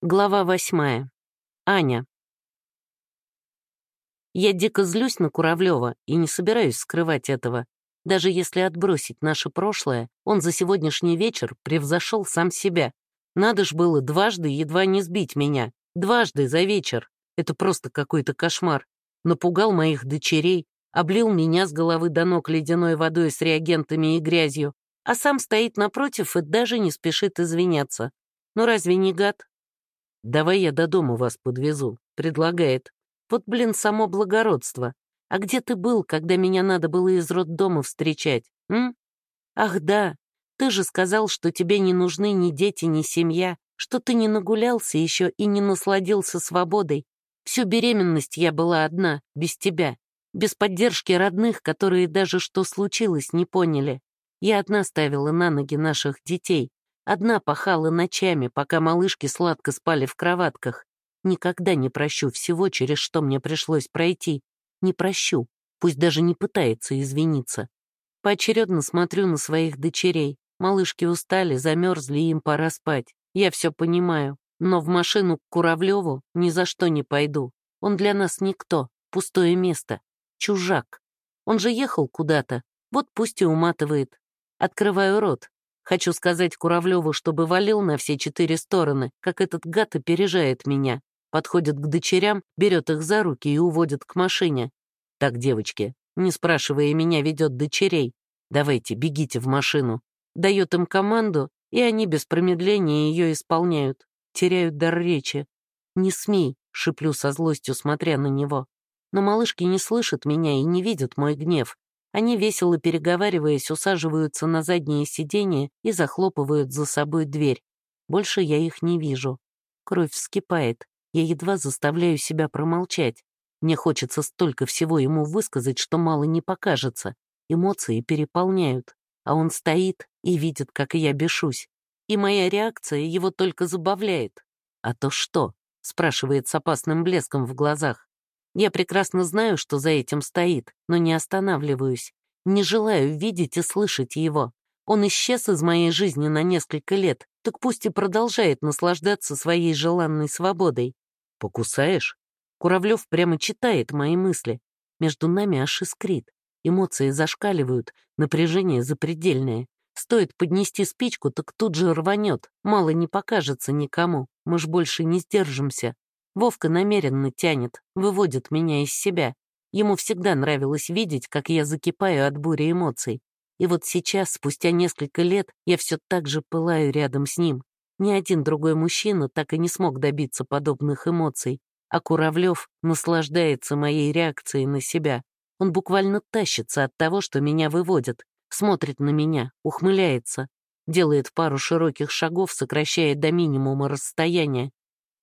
Глава восьмая. Аня. Я дико злюсь на Куравлева и не собираюсь скрывать этого. Даже если отбросить наше прошлое, он за сегодняшний вечер превзошел сам себя. Надо ж было дважды едва не сбить меня. Дважды за вечер. Это просто какой-то кошмар. Напугал моих дочерей, облил меня с головы до ног ледяной водой с реагентами и грязью, а сам стоит напротив и даже не спешит извиняться. Ну разве не гад? «Давай я до дома вас подвезу», — предлагает. «Вот, блин, само благородство. А где ты был, когда меня надо было из роддома встречать, м? Ах да, ты же сказал, что тебе не нужны ни дети, ни семья, что ты не нагулялся еще и не насладился свободой. Всю беременность я была одна, без тебя, без поддержки родных, которые даже что случилось не поняли. Я одна ставила на ноги наших детей, Одна пахала ночами, пока малышки сладко спали в кроватках. Никогда не прощу всего, через что мне пришлось пройти. Не прощу, пусть даже не пытается извиниться. Поочередно смотрю на своих дочерей. Малышки устали, замерзли, им пора спать. Я все понимаю, но в машину к Куравлеву ни за что не пойду. Он для нас никто, пустое место, чужак. Он же ехал куда-то, вот пусть и уматывает. Открываю рот, Хочу сказать Куравлеву, чтобы валил на все четыре стороны, как этот гад опережает меня. Подходит к дочерям, берет их за руки и уводит к машине. Так, девочки, не спрашивая меня, ведет дочерей. Давайте, бегите в машину. Дает им команду, и они без промедления ее исполняют. Теряют дар речи. «Не смей», — шиплю со злостью, смотря на него. Но малышки не слышат меня и не видят мой гнев. Они, весело переговариваясь, усаживаются на заднее сиденье и захлопывают за собой дверь. Больше я их не вижу. Кровь вскипает. Я едва заставляю себя промолчать. Мне хочется столько всего ему высказать, что мало не покажется. Эмоции переполняют. А он стоит и видит, как я бешусь. И моя реакция его только забавляет. «А то что?» — спрашивает с опасным блеском в глазах. Я прекрасно знаю, что за этим стоит, но не останавливаюсь. Не желаю видеть и слышать его. Он исчез из моей жизни на несколько лет, так пусть и продолжает наслаждаться своей желанной свободой. «Покусаешь?» Куравлев прямо читает мои мысли. Между нами аж искрит. Эмоции зашкаливают, напряжение запредельное. Стоит поднести спичку, так тут же рванет. Мало не покажется никому. Мы ж больше не сдержимся. Вовка намеренно тянет, выводит меня из себя. Ему всегда нравилось видеть, как я закипаю от бури эмоций. И вот сейчас, спустя несколько лет, я все так же пылаю рядом с ним. Ни один другой мужчина так и не смог добиться подобных эмоций, а Куравлев наслаждается моей реакцией на себя. Он буквально тащится от того, что меня выводит, смотрит на меня, ухмыляется, делает пару широких шагов, сокращая до минимума расстояние,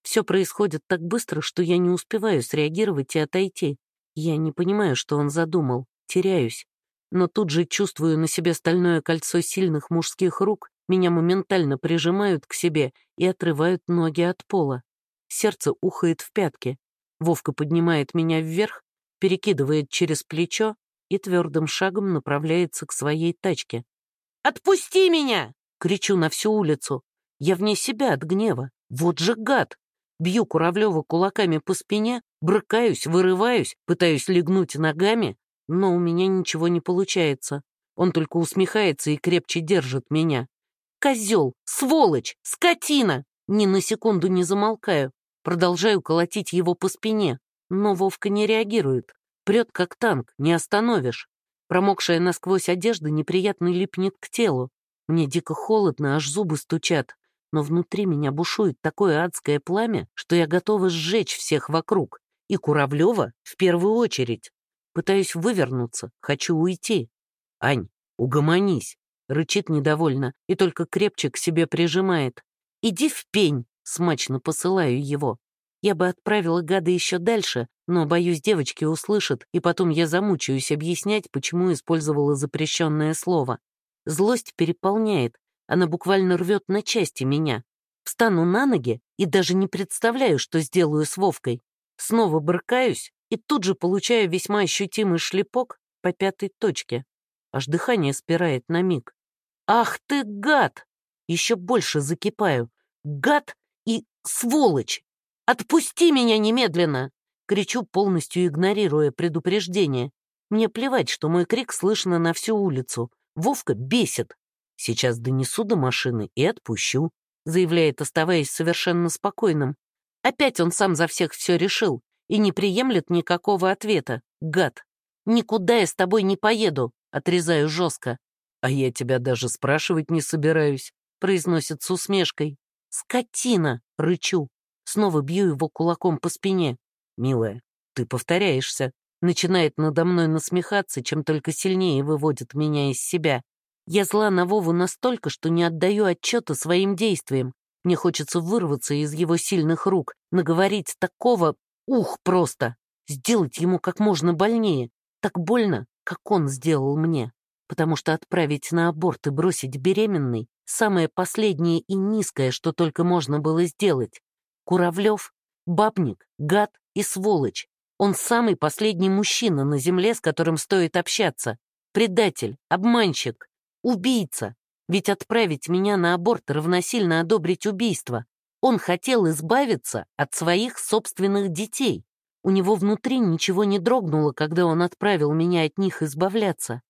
все происходит так быстро, что я не успеваю среагировать и отойти. Я не понимаю, что он задумал, теряюсь. Но тут же чувствую на себе стальное кольцо сильных мужских рук, меня моментально прижимают к себе и отрывают ноги от пола. Сердце ухает в пятки. Вовка поднимает меня вверх, перекидывает через плечо и твердым шагом направляется к своей тачке. «Отпусти меня!» — кричу на всю улицу. Я вне себя от гнева. Вот же гад! Бью Куравлева кулаками по спине, брыкаюсь, вырываюсь, пытаюсь легнуть ногами, но у меня ничего не получается. Он только усмехается и крепче держит меня. Козел, сволочь, скотина! Ни на секунду не замолкаю. Продолжаю колотить его по спине, но Вовка не реагирует. Прет как танк, не остановишь. Промокшая насквозь одежда неприятно липнет к телу. Мне дико холодно, аж зубы стучат но внутри меня бушует такое адское пламя, что я готова сжечь всех вокруг, и Куравлева в первую очередь. Пытаюсь вывернуться, хочу уйти. «Ань, угомонись!» — рычит недовольно и только крепче к себе прижимает. «Иди в пень!» — смачно посылаю его. Я бы отправила гада еще дальше, но, боюсь, девочки услышат, и потом я замучаюсь объяснять, почему использовала запрещенное слово. Злость переполняет, она буквально рвет на части меня. Встану на ноги и даже не представляю, что сделаю с Вовкой. Снова брыкаюсь и тут же получаю весьма ощутимый шлепок по пятой точке. Аж дыхание спирает на миг. «Ах ты, гад!» Еще больше закипаю. Гад и сволочь! Отпусти меня немедленно!» Кричу, полностью игнорируя предупреждение. Мне плевать, что мой крик слышно на всю улицу. Вовка бесит. Сейчас донесу до машины и отпущу, заявляет, оставаясь совершенно спокойным. Опять он сам за всех все решил и не приемлет никакого ответа. Гад. Никуда я с тобой не поеду, отрезаю жестко. А я тебя даже спрашивать не собираюсь, произносит с усмешкой. Скотина, рычу. Снова бью его кулаком по спине. Милая, ты повторяешься. Начинает надо мной насмехаться, чем только сильнее выводит меня из себя. Я зла на Вову настолько, что не отдаю отчета своим действиям. Мне хочется вырваться из его сильных рук, наговорить такого ух просто, сделать ему как можно больнее, так больно, как он сделал мне. Потому что отправить на аборт и бросить беременной — самое последнее и низкое, что только можно было сделать. Куравлев — бабник, гад и сволочь. Он самый последний мужчина на земле, с которым стоит общаться. Предатель, обманщик, Убийца! Ведь отправить меня на аборт равносильно одобрить убийство. Он хотел избавиться от своих собственных детей. У него внутри ничего не дрогнуло, когда он отправил меня от них избавляться.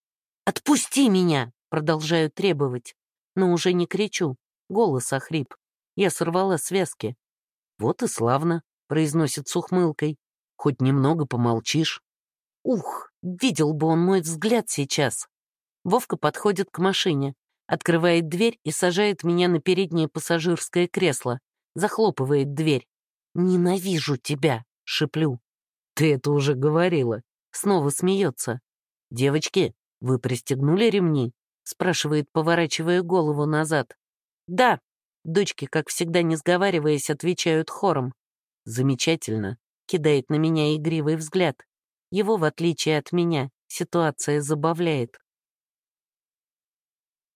«Отпусти меня!» — продолжаю требовать. Но уже не кричу. Голос охрип. Я сорвала связки. «Вот и славно», — произносит с ухмылкой. «Хоть немного помолчишь». Ух, видел бы он мой взгляд сейчас. Вовка подходит к машине, открывает дверь и сажает меня на переднее пассажирское кресло, захлопывает дверь. «Ненавижу тебя!» — шиплю. «Ты это уже говорила!» Снова смеется. «Девочки, вы пристегнули ремни?» — спрашивает, поворачивая голову назад. «Да!» — дочки, как всегда не сговариваясь, отвечают хором. «Замечательно!» — кидает на меня игривый взгляд. Его, в отличие от меня, ситуация забавляет.